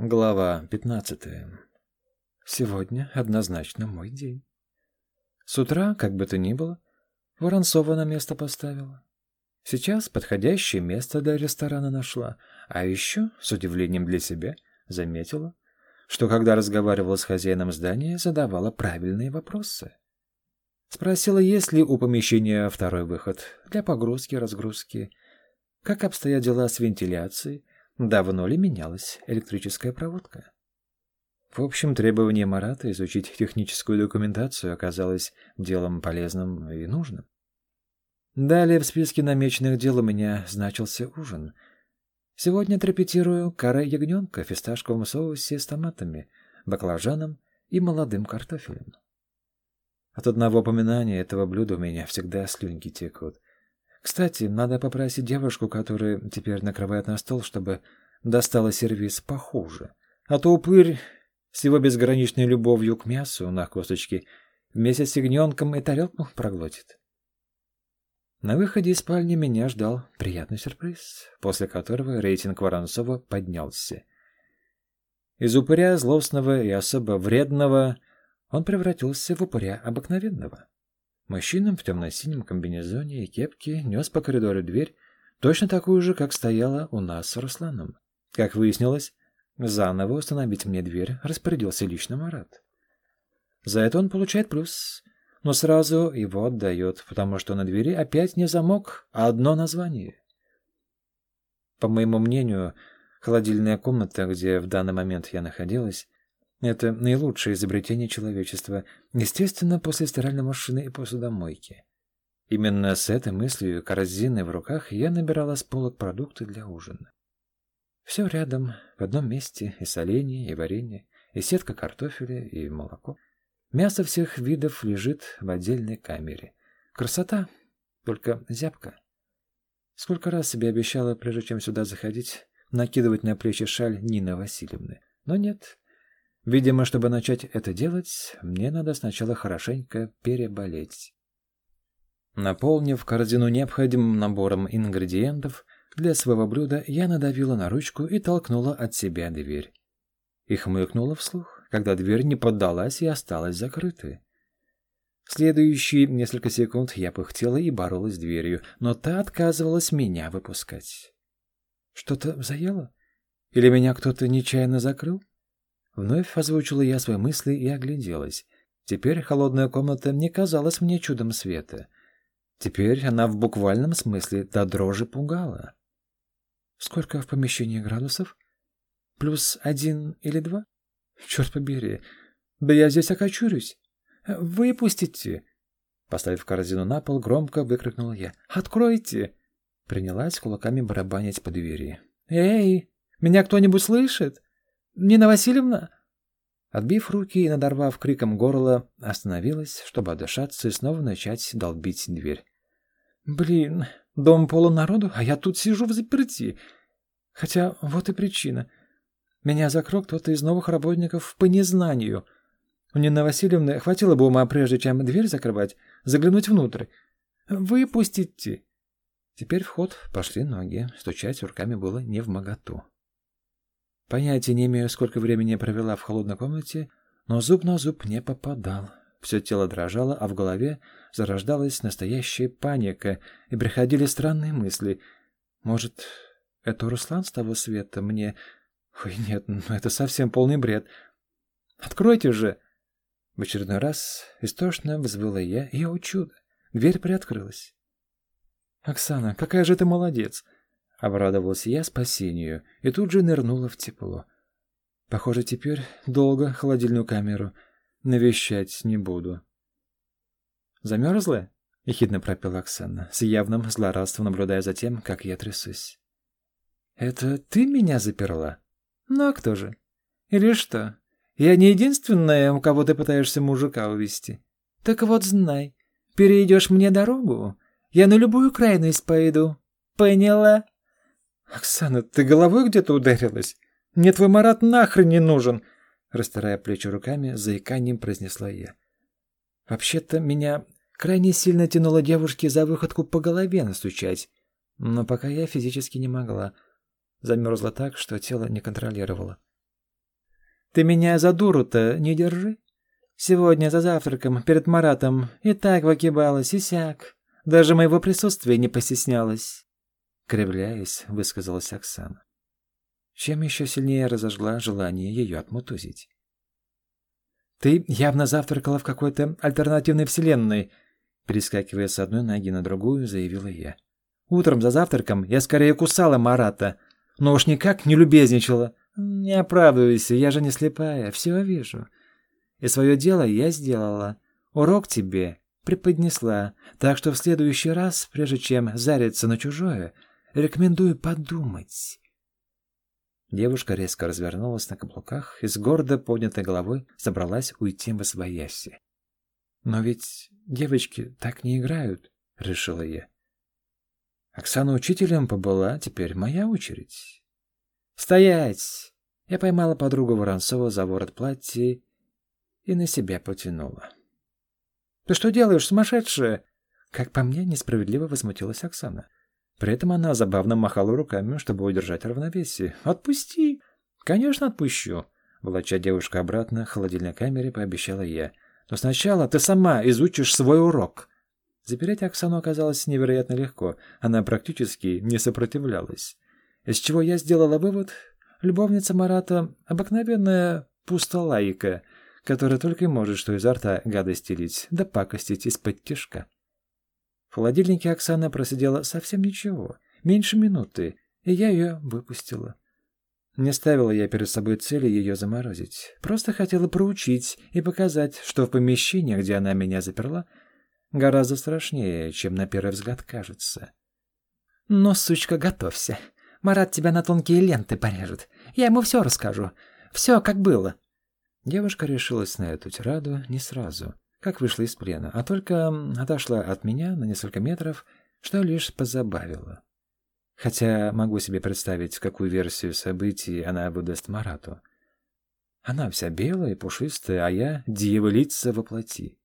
Глава 15. Сегодня однозначно мой день. С утра, как бы то ни было, Воронцова на место поставила. Сейчас подходящее место для ресторана нашла, а еще, с удивлением для себя, заметила, что когда разговаривала с хозяином здания, задавала правильные вопросы. Спросила, есть ли у помещения второй выход для погрузки-разгрузки, как обстоят дела с вентиляцией, Давно ли менялась электрическая проводка? В общем, требование Марата изучить техническую документацию оказалось делом полезным и нужным. Далее в списке намеченных дел у меня значился ужин. Сегодня отрепетирую каре ягненка в фисташковом соусе с томатами, баклажаном и молодым картофелем. От одного упоминания этого блюда у меня всегда слюнки текут. Кстати, надо попросить девушку, которая теперь накрывает на стол, чтобы достала сервиз похуже. А то упырь с его безграничной любовью к мясу на косточке вместе с ягненком и тарелку проглотит. На выходе из спальни меня ждал приятный сюрприз, после которого рейтинг Воронцова поднялся. Из упыря злостного и особо вредного он превратился в упыря обыкновенного. Мужчина в темно-синем комбинезоне и кепке нес по коридору дверь, точно такую же, как стояла у нас с Русланом. Как выяснилось, заново установить мне дверь распорядился лично Марат. За это он получает плюс, но сразу его отдает, потому что на двери опять не замок, а одно название. По моему мнению, холодильная комната, где в данный момент я находилась, это наилучшее изобретение человечества, естественно, после стиральной машины и посудомойки. Именно с этой мыслью, корзиной в руках, я набирала с полок продукты для ужина. Все рядом, в одном месте, и соленье, и варенье, и сетка картофеля, и молоко. Мясо всех видов лежит в отдельной камере. Красота, только зябка. Сколько раз себе обещала, прежде чем сюда заходить, накидывать на плечи шаль Нины Васильевны. Но нет, Видимо, чтобы начать это делать, мне надо сначала хорошенько переболеть. Наполнив корзину необходимым набором ингредиентов для своего блюда, я надавила на ручку и толкнула от себя дверь. И хмыкнула вслух, когда дверь не поддалась и осталась закрытой. Следующие несколько секунд я пыхтела и боролась с дверью, но та отказывалась меня выпускать. Что-то заело? Или меня кто-то нечаянно закрыл? Вновь озвучила я свои мысли и огляделась. Теперь холодная комната не казалась мне чудом света. Теперь она в буквальном смысле до дрожи пугала. Сколько в помещении градусов? Плюс один или два? Черт побери, да я здесь окочурюсь. Выпустите! Поставив корзину на пол, громко выкрикнул я. «Откройте!» Принялась кулаками барабанить по двери. «Эй, меня кто-нибудь слышит? Нина Васильевна?» Отбив руки и надорвав криком горло, остановилась, чтобы отдышаться и снова начать долбить дверь. «Блин, дом полон народу, а я тут сижу в заперти. Хотя вот и причина. Меня закрыл кто-то из новых работников по незнанию. У Нины Васильевны хватило бы ума, прежде чем дверь закрывать, заглянуть внутрь. Выпустите!» Теперь в ход пошли ноги, стучать руками было не в моготу. Понятия не имею, сколько времени я провела в холодной комнате, но зуб на зуб не попадал. Все тело дрожало, а в голове зарождалась настоящая паника, и приходили странные мысли. Может, это Руслан с того света мне... Ой, нет, ну это совсем полный бред. Откройте же! В очередной раз истошно взвыла я, и, о чудо, дверь приоткрылась. «Оксана, какая же ты молодец!» Обрадовалась я спасению и тут же нырнула в тепло. Похоже, теперь долго холодильную камеру навещать не буду. «Замерзла?» — ехидно пропела Оксана, с явным злорадством наблюдая за тем, как я трясусь. «Это ты меня заперла? Ну а кто же? Или что? Я не единственная, у кого ты пытаешься мужика увести. Так вот знай, перейдешь мне дорогу, я на любую крайность пойду. Поняла?» «Оксана, ты головой где-то ударилась? Мне твой Марат нахрен не нужен!» Растирая плечи руками, заиканием произнесла я. «Вообще-то меня крайне сильно тянуло девушке за выходку по голове настучать, но пока я физически не могла. Замерзла так, что тело не контролировало. Ты меня за дуру-то не держи. Сегодня за завтраком перед Маратом и так выкибалась, и сяк. Даже моего присутствия не постеснялась. Кривляясь, высказалась Оксана. Чем еще сильнее разожгла желание ее отмутузить. «Ты явно завтракала в какой-то альтернативной вселенной», перескакивая с одной ноги на другую, заявила я. «Утром за завтраком я скорее кусала Марата, но уж никак не любезничала. Не оправдывайся, я же не слепая, все вижу. И свое дело я сделала. Урок тебе преподнесла, так что в следующий раз, прежде чем зариться на чужое, рекомендую подумать». Девушка резко развернулась на каблуках и с гордо поднятой головой собралась уйти в освояси. «Но ведь девочки так не играют», — решила я. Оксана учителем побыла, теперь моя очередь. «Стоять!» Я поймала подругу Воронцова за ворот платья и на себя потянула. «Ты что делаешь, сумасшедшая?» Как по мне, несправедливо возмутилась Оксана. При этом она забавно махала руками, чтобы удержать равновесие. «Отпусти!» «Конечно, отпущу!» Волоча девушка обратно к холодильной камере, пообещала я. «Но сначала ты сама изучишь свой урок!» Запереть Оксану оказалось невероятно легко. Она практически не сопротивлялась. Из чего я сделала вывод, любовница Марата — обыкновенная пустолайка, которая только и может что изо рта гадости лить, да пакостить из-под тишка. Холодильнике Оксана просидела совсем ничего, меньше минуты, и я ее выпустила. Не ставила я перед собой цели ее заморозить. Просто хотела проучить и показать, что в помещении, где она меня заперла, гораздо страшнее, чем на первый взгляд кажется. «Но, сучка, готовься. Марат тебя на тонкие ленты порежет. Я ему все расскажу. Все, как было». Девушка решилась на эту тираду не сразу как вышла из плена, а только отошла от меня на несколько метров, что лишь позабавило. Хотя могу себе представить, какую версию событий она выдаст Марату. Она вся белая и пушистая, а я — дьяволица во плоти.